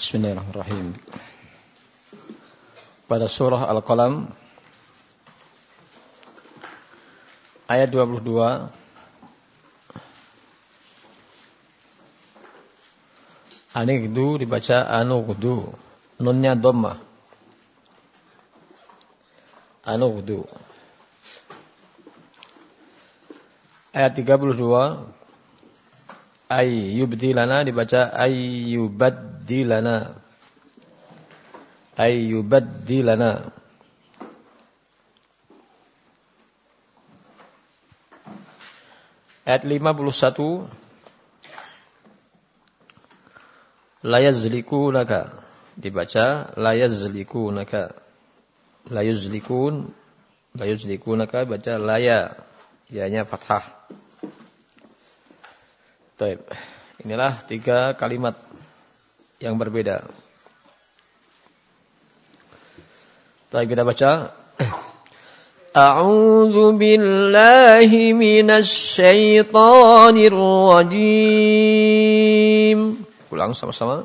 Bismillahirrahmanirrahim. Pada surah Al-Qalam ayat 22 Anigdu dibaca anugdu. Nunnya dhammah. Anugdu. Ayat 32 ay yubdilana dibaca ay yubaddilana. Ay yubaddilana. Ayat 51 la yazlikunaka dibaca la yazlikunaka la yuzlikun la yuzlikunaka baca laya. Ianya fathah. Taib. Inilah tiga kalimat yang berbeda. Taib kita baca. A'udzu billahi minasy syaithanir rajim. Ulang sama-sama.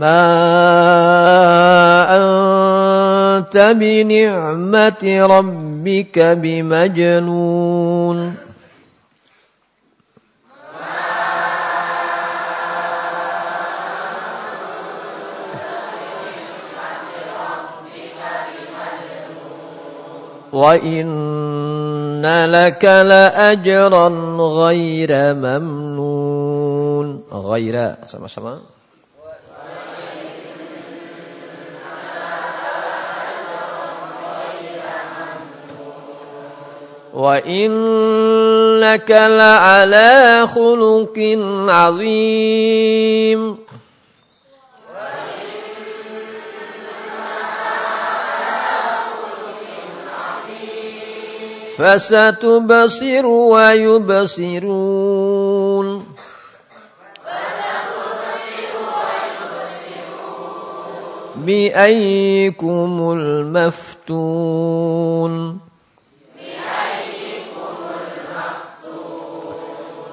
ما أنت بنعمة ربك بمجنون وإن لك لأجرا غير ممنون. غير sama-sama وإنك لعلى خلق عظيم فستبصر ويبصرون بأيكم المفتون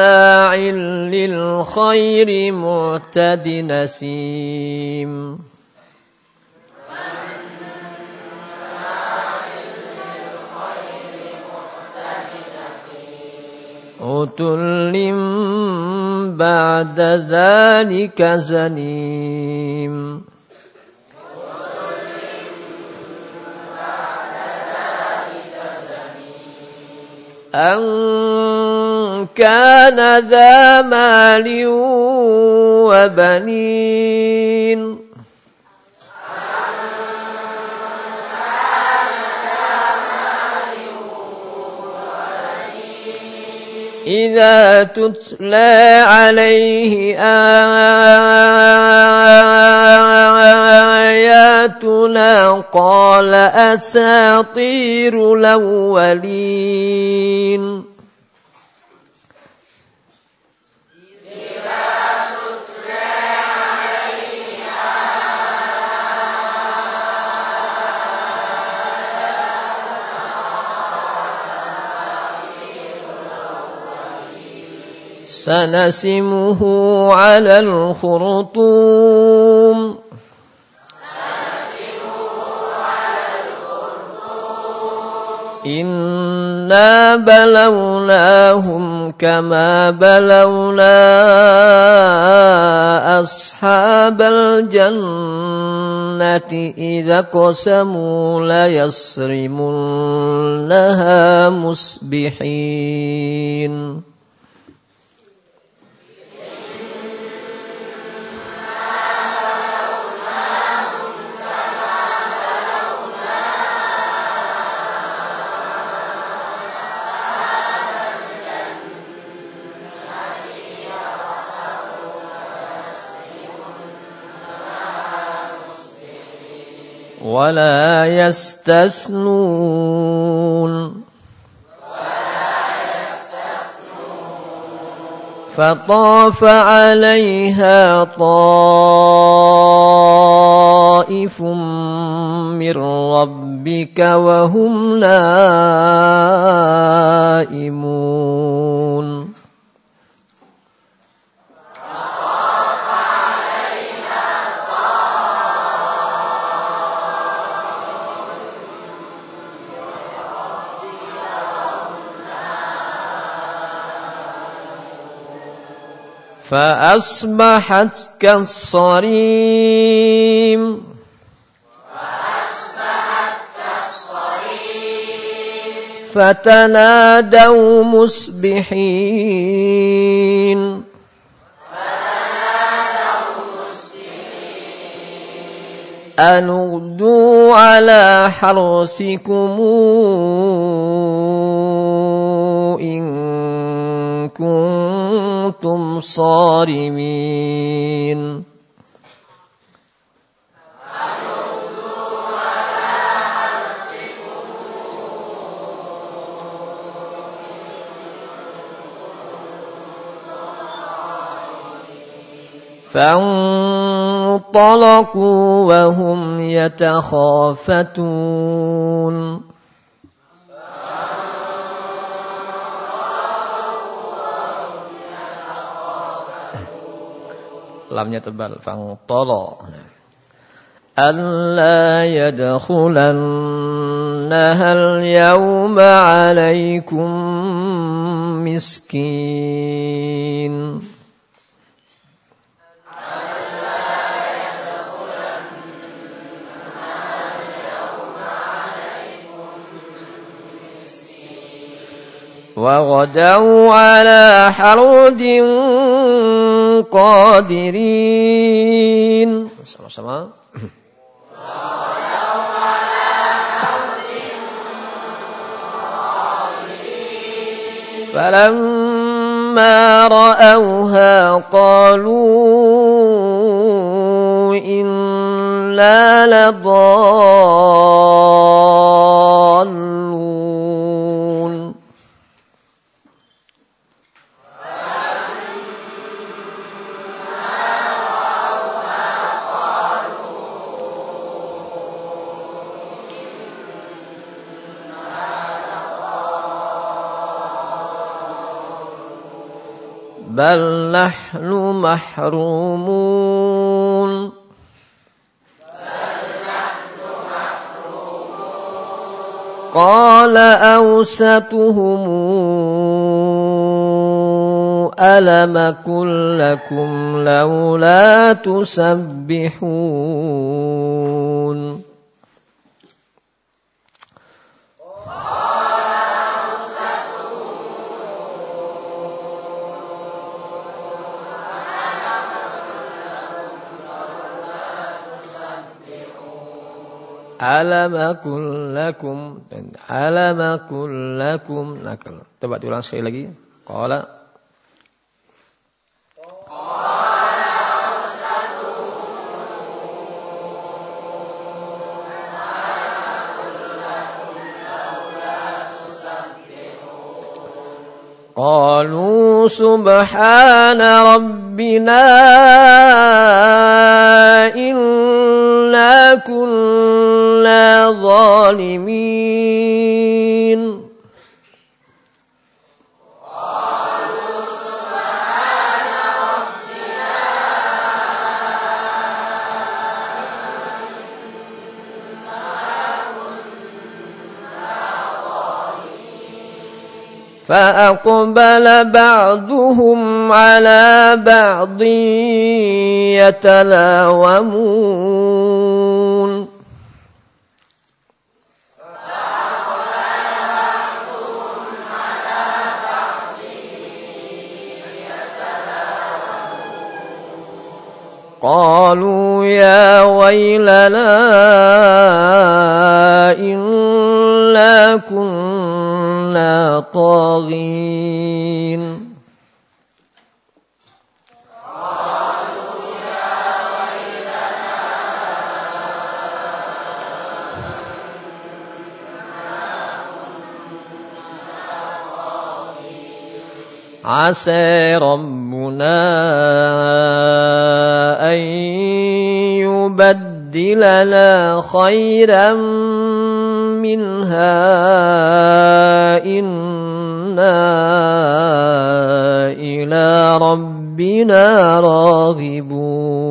مناع للخير معتد نسيم عتل بعد ذلك زنيم أن كان ذا مال وبنين. إذا تتلى عليه آياتنا قال أساطير الأولين. سنسمه على الخرطوم. إنا بلوناهم كما بلونا أصحاب الجنة إذا قسموا ليصرمنها مصبحين. ولا يستثنون. فطاف عليها طائف من ربك وهم نائمون. فأصبحت كالصريم. فتنادوا مصبحين. أن اغدوا على حرثكم إن كنتم صارمين. فانطلقوا وهم يتخافتون. Lamnya tebal fangtala alla yadkhulannaha al-yawma 'alaykum miskin وغدوا على حرد قادرين sama-sama فلما رأوها قالوا إنا لضالون. بل نحن محرومون قال أوسطهم ألم كن لكم لولا تسبحون Alam akul lakum dan alam akul lakum nakal. Coba ulang sekali lagi. Qala قالوا سبحان ربنا إنا ظالمين فأقبل بعضهم على بعض يتلاومون. قالوا يا ويلنا إنا كنا طاغين. عسى ربنا يبدلنا خيرا منها. إنا إلى ربنا راغبون.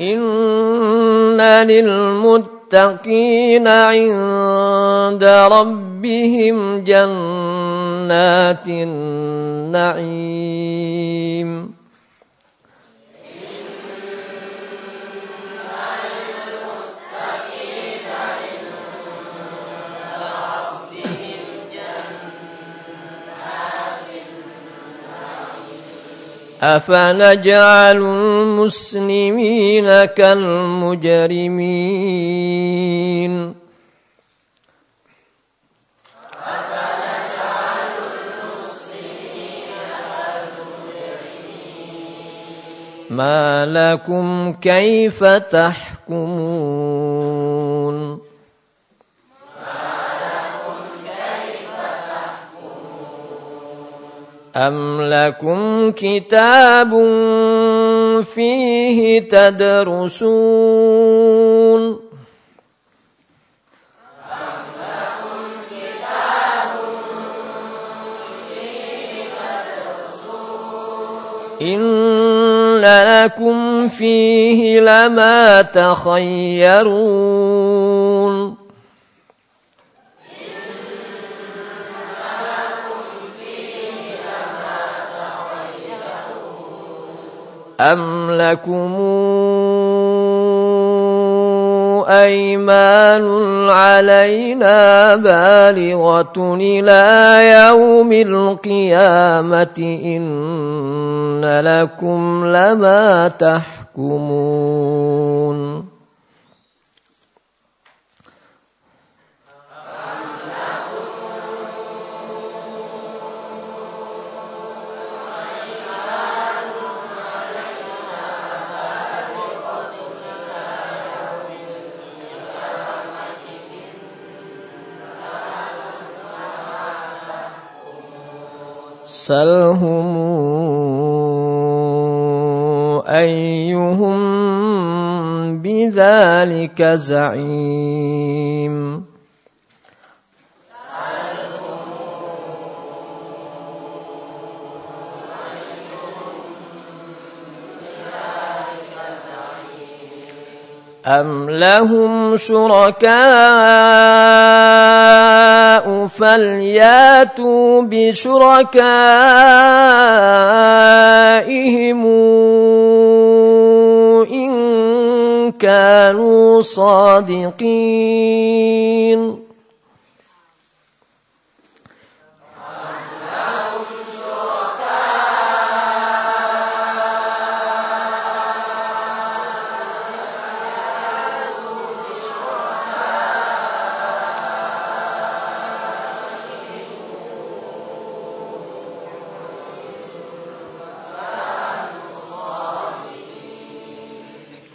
إن للمتقين عند ربهم جنات النعيم أفنجعل المسلمين كالمجرمين. ما لكم كيف تحكمون؟ أم لكم كتاب فيه تدرسون. إن لكم فيه لما تخيرون. أم لكم أيمان علينا بالغة إلى يوم القيامة إن لكم لما تحكمون سلهم أيهم بذلك زعيم أم لهم شركاء فلياتوا بشركائهم إن كانوا صادقين.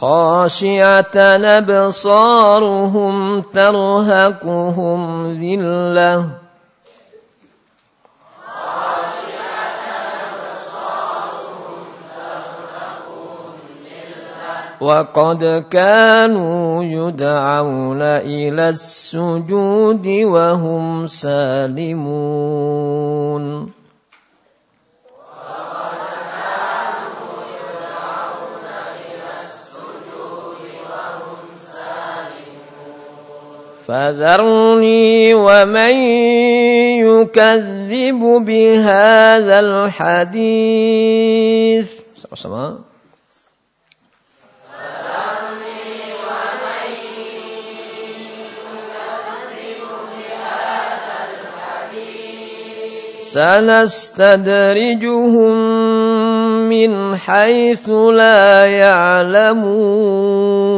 خاشعة أبصارهم ترهقهم ذلة. وقد كانوا يدعون إلى السجود وهم سالمون. فذرني ومن يكذب بهذا الحديث. سنستدرجهم من حيث لا يعلمون.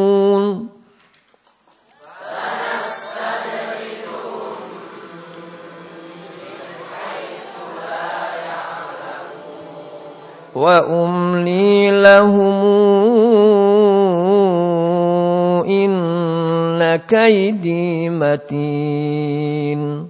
وأملي لهم إن كيدي متين.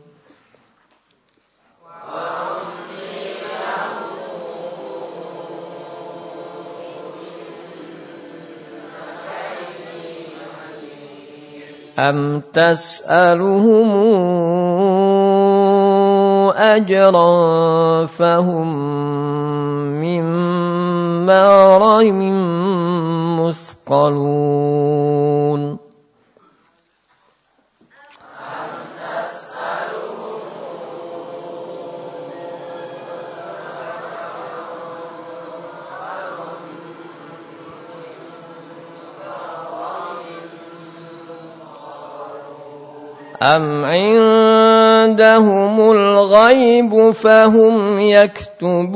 أم تسألهم أجرا فهم مارم مثقلون أم عندهم الغيب فهم يكتبون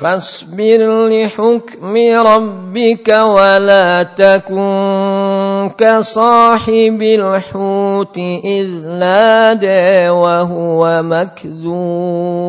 فاصبر لحكم ربك ولا تكن كصاحب الحوت إذ نادى وهو مكذوم.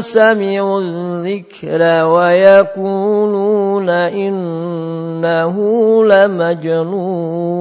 سمعوا الذكر ويقولون إنه لمجنون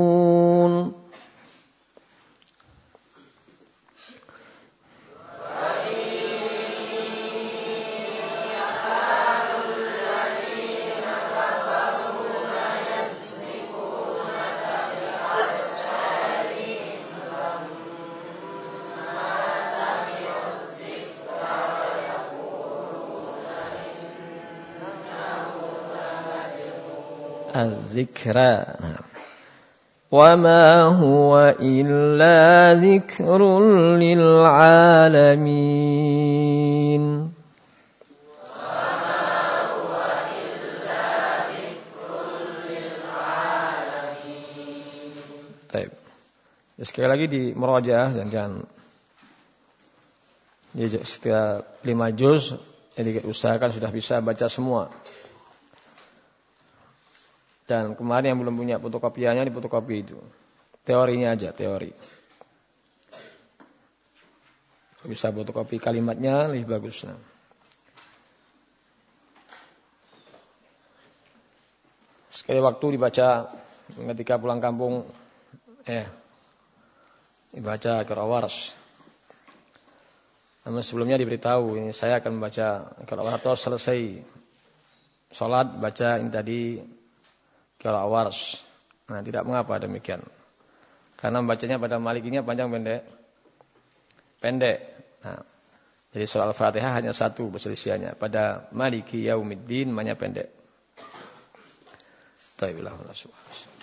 الذكرى وما هو إلا ذكر للعالمين طيب sekali lagi di merajaah dan jangan di setiap lima juz jadi usahakan sudah bisa baca semua dan kemarin yang belum punya fotokopiannya di fotokopi itu. Teorinya aja, teori. Bisa fotokopi kalimatnya lebih bagus. Sekali waktu dibaca ketika pulang kampung, eh, dibaca Qirawaras. Namun sebelumnya diberitahu, ini saya akan membaca Qirawaras selesai sholat, baca ini tadi kalau awars. Nah, tidak mengapa demikian. Karena bacanya pada malikinya panjang pendek. Pendek. Nah, jadi surah Al-Fatihah hanya satu perselisihannya. Pada maliki yaumiddin banyak pendek. Taibillah subhanahu